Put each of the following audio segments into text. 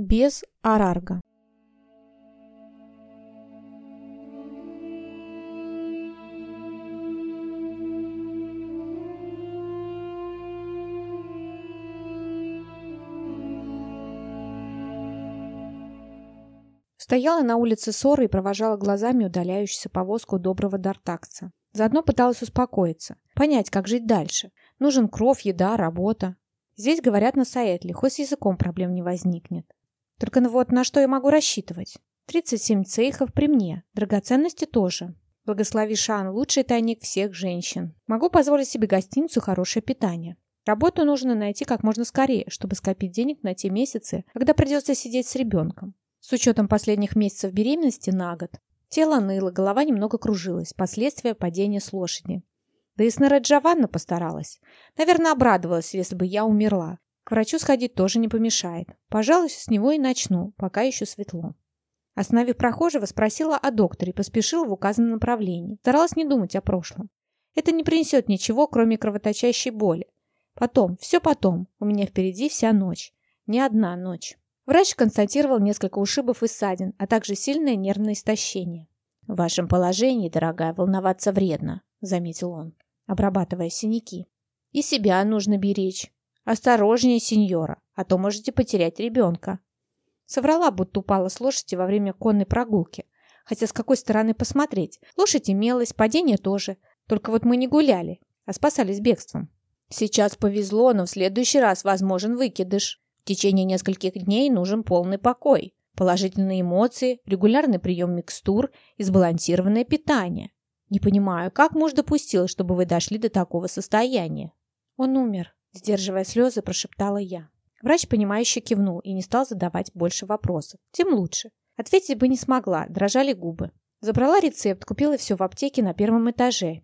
без арарга. Стояла на улице Соры и провожала глазами удаляющуюся повозку доброго дартакца. Заодно пыталась успокоиться, понять, как жить дальше. Нужен кровь, еда, работа. Здесь говорят на Саэтле, хоть с языком проблем не возникнет. Только ну вот на что я могу рассчитывать? 37 цейхов при мне, драгоценности тоже. Благослови Шан, лучший тайник всех женщин. Могу позволить себе гостиницу хорошее питание. Работу нужно найти как можно скорее, чтобы скопить денег на те месяцы, когда придется сидеть с ребенком. С учетом последних месяцев беременности на год. Тело ныло, голова немного кружилась, последствия падения с лошади. Да и Снера постаралась. Наверное, обрадовалась, если бы я умерла. К врачу сходить тоже не помешает. Пожалуй, с него и начну, пока еще светло. Остановив прохожего, спросила о докторе поспешила в указанном направлении. Старалась не думать о прошлом. Это не принесет ничего, кроме кровоточащей боли. Потом, все потом. У меня впереди вся ночь. Не одна ночь. Врач констатировал несколько ушибов и ссадин, а также сильное нервное истощение. «В вашем положении, дорогая, волноваться вредно», — заметил он, обрабатывая синяки. «И себя нужно беречь. Осторожнее, сеньора, а то можете потерять ребенка». Соврала, будто упала с лошади во время конной прогулки. Хотя с какой стороны посмотреть? Лошадь имелась, падение тоже. Только вот мы не гуляли, а спасались бегством. Сейчас повезло, но в следующий раз возможен выкидыш. В течение нескольких дней нужен полный покой, положительные эмоции, регулярный прием микстур и сбалансированное питание. Не понимаю, как муж допустил, чтобы вы дошли до такого состояния? Он умер, сдерживая слезы, прошептала я. Врач, понимающе кивнул и не стал задавать больше вопросов. Тем лучше. Ответить бы не смогла, дрожали губы. Забрала рецепт, купила все в аптеке на первом этаже.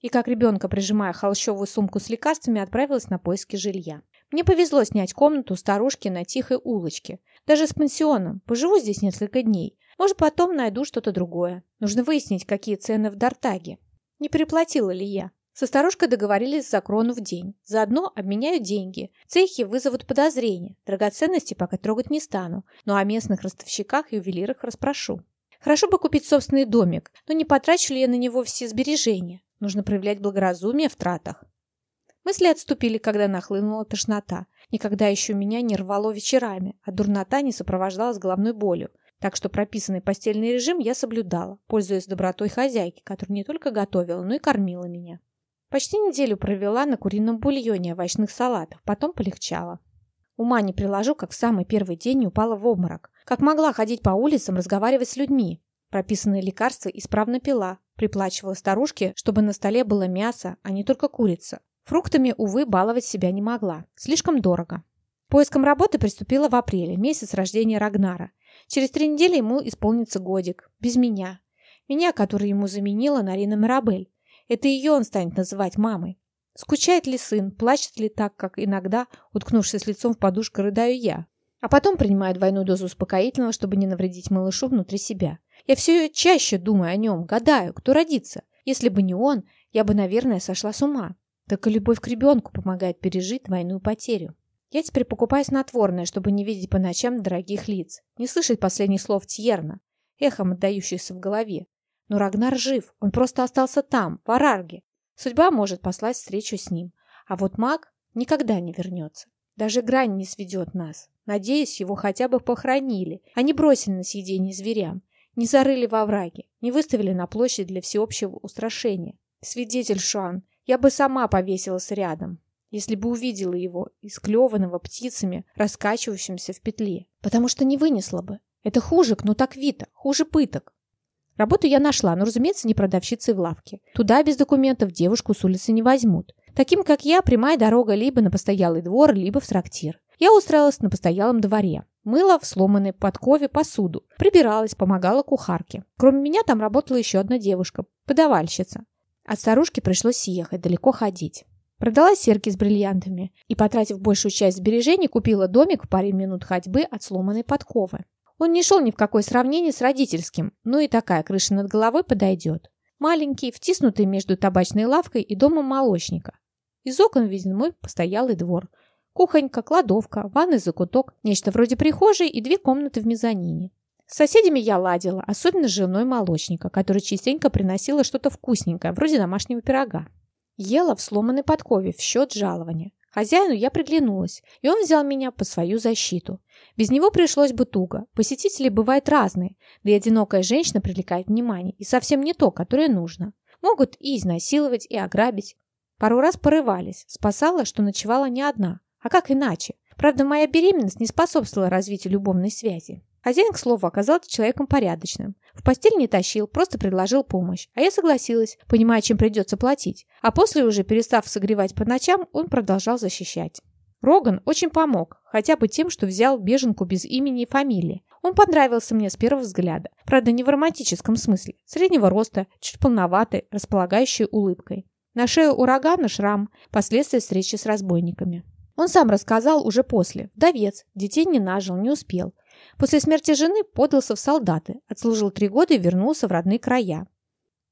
И как ребенка, прижимая холщовую сумку с лекарствами, отправилась на поиски жилья. Мне повезло снять комнату старушки на тихой улочке. Даже с пансионом. Поживу здесь несколько дней. Может, потом найду что-то другое. Нужно выяснить, какие цены в Дартаге. Не переплатила ли я? Со старушкой договорились за крону в день. Заодно обменяю деньги. Цехи вызовут подозрения. Драгоценности пока трогать не стану. Но о местных ростовщиках и ювелирах расспрошу. Хорошо бы купить собственный домик, но не потрачу ли я на него все сбережения? Нужно проявлять благоразумие в тратах. Мысли отступили, когда нахлынула тошнота. Никогда еще меня не рвало вечерами, а дурнота не сопровождалась головной болью. Так что прописанный постельный режим я соблюдала, пользуясь добротой хозяйки, которая не только готовила, но и кормила меня. Почти неделю провела на курином бульоне овощных салатах, потом полегчало. Ума не приложу, как в самый первый день упала в обморок. Как могла ходить по улицам, разговаривать с людьми. Прописанные лекарства исправно пила, приплачивала старушке, чтобы на столе было мясо, а не только курица. Фруктами, увы, баловать себя не могла. Слишком дорого. Поиском работы приступила в апреле, месяц рождения Рагнара. Через три недели ему исполнится годик. Без меня. Меня, которую ему заменила Нарина Мирабель. Это ее он станет называть мамой. Скучает ли сын, плачет ли так, как иногда, уткнувшись лицом в подушку, рыдаю я. А потом принимаю двойную дозу успокоительного, чтобы не навредить малышу внутри себя. Я все чаще думаю о нем, гадаю, кто родится. Если бы не он, я бы, наверное, сошла с ума. Так и любовь к ребенку помогает пережить двойную потерю. Я теперь покупаю снотворное, чтобы не видеть по ночам дорогих лиц, не слышать последних слов Тьерна, эхом отдающихся в голове. Но Рагнар жив, он просто остался там, в Арарге. Судьба может послать встречу с ним. А вот маг никогда не вернется. Даже грань не сведет нас. Надеюсь, его хотя бы похоронили, а не бросили на съедение зверям, не зарыли во враге, не выставили на площадь для всеобщего устрашения. Свидетель Шуан, я бы сама повесилась рядом, если бы увидела его, исклеванного птицами, раскачивающимся в петле. Потому что не вынесла бы. Это хуже кнутаквита, хуже пыток. Работу я нашла, но, разумеется, не продавщицей в лавке. Туда без документов девушку с улицы не возьмут. Таким, как я, прямая дорога либо на постоялый двор, либо в трактир. Я устраивалась на постоялом дворе. Мыла в сломанной подкове посуду. Прибиралась, помогала кухарке. Кроме меня там работала еще одна девушка, подавальщица. От старушки пришлось ехать, далеко ходить. Продала серьги с бриллиантами и, потратив большую часть сбережений, купила домик в паре минут ходьбы от сломанной подковы. Он не шел ни в какое сравнение с родительским, но и такая крыша над головой подойдет. Маленький, втиснутый между табачной лавкой и домом молочника. Из окон виден мой постоялый двор. Кухонька, кладовка, ванный закуток, нечто вроде прихожей и две комнаты в мезонине. С соседями я ладила, особенно с женой молочника, которая частенько приносила что-то вкусненькое, вроде домашнего пирога. Ела в сломанной подкове в счет жалования. Хозяину я приглянулась, и он взял меня под свою защиту. Без него пришлось бы туго. Посетители бывают разные, да и одинокая женщина привлекает внимание, и совсем не то, которое нужно. Могут и изнасиловать, и ограбить. Пару раз порывались, спасала, что ночевала не одна. А как иначе? Правда, моя беременность не способствовала развитию любовной связи. Хозяин, к слову, оказался человеком порядочным. В постель не тащил, просто предложил помощь. А я согласилась, понимая, чем придется платить. А после, уже перестав согревать по ночам, он продолжал защищать. Роган очень помог, хотя бы тем, что взял беженку без имени и фамилии. Он понравился мне с первого взгляда. Правда, не в романтическом смысле. Среднего роста, чуть полноватый, располагающий улыбкой. На шею урагана шрам, последствия встречи с разбойниками. Он сам рассказал уже после. Вдовец, детей не нажил, не успел. После смерти жены подался в солдаты, отслужил три года и вернулся в родные края.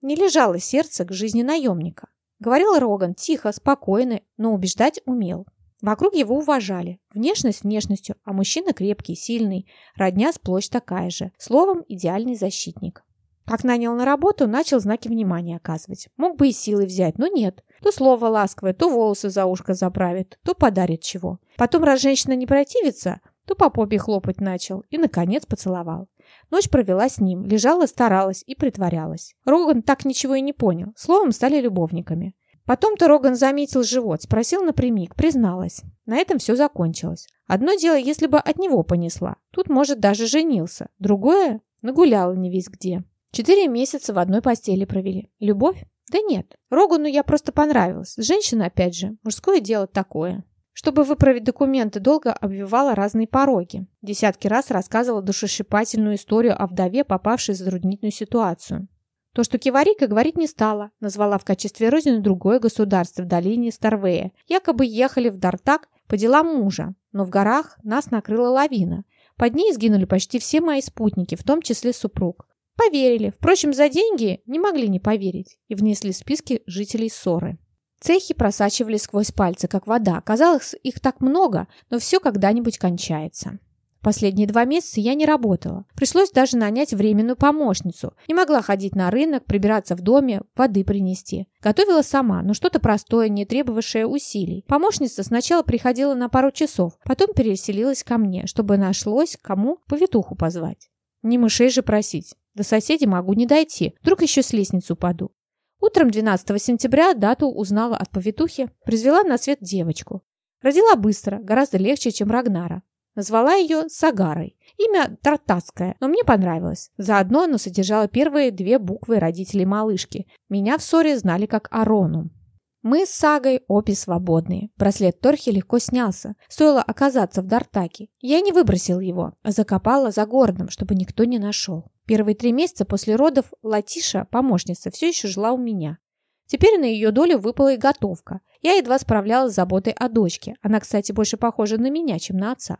Не лежало сердце к жизни наемника. Говорил Роган тихо, спокойно, но убеждать умел. Вокруг его уважали. Внешность внешностью, а мужчина крепкий, сильный, родня сплошь такая же. Словом, идеальный защитник. Как нанял на работу, начал знаки внимания оказывать. Мог бы и силой взять, но нет. То слово ласковое, то волосы за ушко заправит, то подарит чего. Потом, раз женщина не противится, то по попе хлопать начал и, наконец, поцеловал. Ночь провела с ним, лежала, старалась и притворялась. Роган так ничего и не понял. Словом, стали любовниками. Потом-то Роган заметил живот, спросил напрямик, призналась. На этом все закончилось. Одно дело, если бы от него понесла. Тут, может, даже женился. Другое – нагуляла не весь где. Четыре месяца в одной постели провели. Любовь? Да нет. Рогану я просто понравилась. Женщина, опять же, мужское дело такое. Чтобы выправить документы, долго обвивала разные пороги. Десятки раз рассказывала душесчипательную историю о вдове, попавшей в затруднительную ситуацию. То, что Киварика говорить не стала, назвала в качестве родины другое государство в долине Старвея. Якобы ехали в Дартак по делам мужа, но в горах нас накрыла лавина. Под ней сгинули почти все мои спутники, в том числе супруг. Поверили. Впрочем, за деньги не могли не поверить и внесли в списки жителей ссоры. Цехи просачивались сквозь пальцы, как вода. Казалось, их так много, но все когда-нибудь кончается. Последние два месяца я не работала. Пришлось даже нанять временную помощницу. Не могла ходить на рынок, прибираться в доме, воды принести. Готовила сама, но что-то простое, не требовавшее усилий. Помощница сначала приходила на пару часов, потом переселилась ко мне, чтобы нашлось, кому повитуху позвать. Не мышей же просить. До соседей могу не дойти. Вдруг еще с лестницы упаду. Утром 12 сентября дату узнала от повитухи, произвела на свет девочку. Родила быстро, гораздо легче, чем Рагнара. Назвала ее Сагарой. Имя тартатское, но мне понравилось. Заодно оно содержало первые две буквы родителей малышки. Меня в ссоре знали как Арону. Мы с Сагой обе свободные. Браслет Торхи легко снялся. Стоило оказаться в Дартаке. Я не выбросил его, а закопала за городом, чтобы никто не нашел. Первые три месяца после родов Латиша, помощница, все еще жила у меня. Теперь на ее долю выпала и готовка. Я едва справлялась с заботой о дочке. Она, кстати, больше похожа на меня, чем на отца.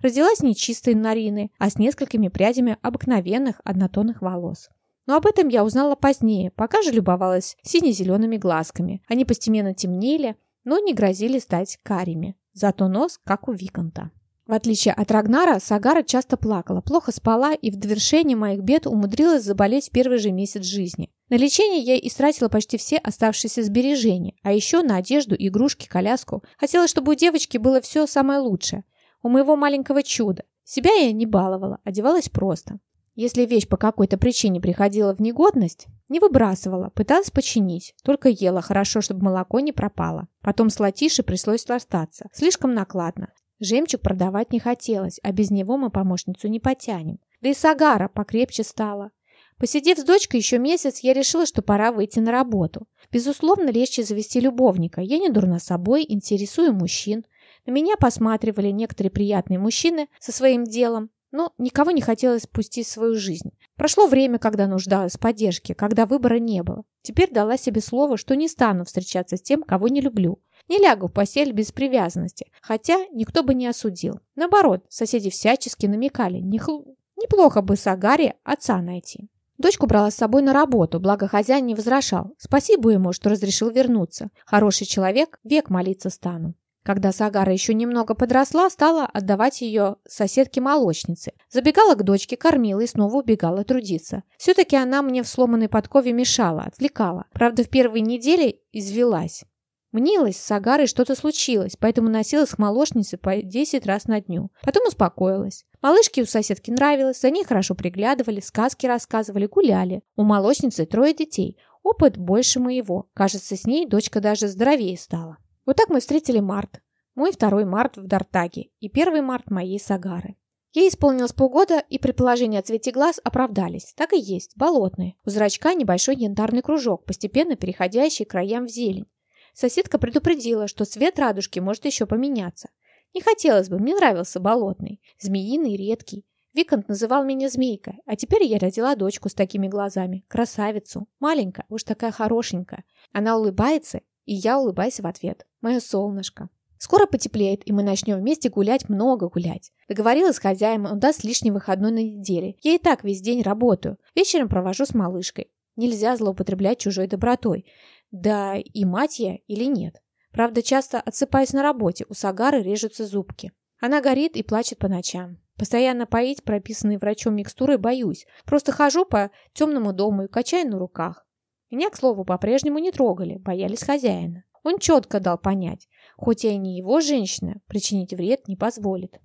Родилась не чистой Нарины, а с несколькими прядями обыкновенных однотонных волос. Но об этом я узнала позднее, пока же любовалась сине-зелеными глазками. Они постепенно темнели, но не грозили стать карими. Зато нос, как у Виконта. В отличие от Рагнара, Сагара часто плакала, плохо спала и в довершение моих бед умудрилась заболеть первый же месяц жизни. На лечение я истратила почти все оставшиеся сбережения, а еще на одежду, игрушки, коляску. Хотела, чтобы у девочки было все самое лучшее. У моего маленького чуда. Себя я не баловала, одевалась просто. Если вещь по какой-то причине приходила в негодность, не выбрасывала, пыталась починить, только ела хорошо, чтобы молоко не пропало. Потом с латиши пришлось расстаться. Слишком накладно. Жемчуг продавать не хотелось, а без него мы помощницу не потянем. Да и Сагара покрепче стала. Посидев с дочкой еще месяц, я решила, что пора выйти на работу. Безусловно, легче завести любовника. Я не дурна собой, интересую мужчин. На меня посматривали некоторые приятные мужчины со своим делом, но никого не хотелось спустить в свою жизнь. Прошло время, когда нуждалась в поддержке, когда выбора не было. Теперь дала себе слово, что не стану встречаться с тем, кого не люблю. Не лягу в постель без привязанности, хотя никто бы не осудил. Наоборот, соседи всячески намекали, нехл... неплохо бы Сагаре отца найти. Дочку брала с собой на работу, благо хозяин не возражал. Спасибо ему, что разрешил вернуться. Хороший человек, век молиться стану. Когда Сагара еще немного подросла, стала отдавать ее соседке-молочнице. Забегала к дочке, кормила и снова убегала трудиться. Все-таки она мне в сломанной подкове мешала, отвлекала. Правда, в первые недели извелась. Мнилась, с Агарой что-то случилось, поэтому носилась к молочнице по 10 раз на дню. Потом успокоилась. Малышке у соседки нравилось, за ней хорошо приглядывали, сказки рассказывали, гуляли. У молочницы трое детей. Опыт больше моего. Кажется, с ней дочка даже здоровее стала. Вот так мы встретили март. Мой второй март в Дартаге и первый март моей Сагары. Ей исполнилось полгода, и предположения о цвете глаз оправдались. Так и есть, болотные. У зрачка небольшой янтарный кружок, постепенно переходящий к краям в зелень. Соседка предупредила, что цвет радужки может еще поменяться. Не хотелось бы, мне нравился болотный, змеиный, редкий. Викант называл меня змейкой, а теперь я родила дочку с такими глазами, красавицу, маленькая, уж такая хорошенькая. Она улыбается, и я улыбаюсь в ответ. Мое солнышко. Скоро потеплеет, и мы начнем вместе гулять, много гулять. Договорилась с хозяином, он даст лишний выходной на неделе. Я и так весь день работаю. Вечером провожу с малышкой. Нельзя злоупотреблять чужой добротой. Да и мать я или нет. Правда, часто отсыпаясь на работе, у Сагары режутся зубки. Она горит и плачет по ночам. Постоянно поить прописанные врачом микстуры боюсь. Просто хожу по темному дому и качаю на руках. Меня, к слову, по-прежнему не трогали, боялись хозяина. Он четко дал понять, хоть я и не его женщина, причинить вред не позволит.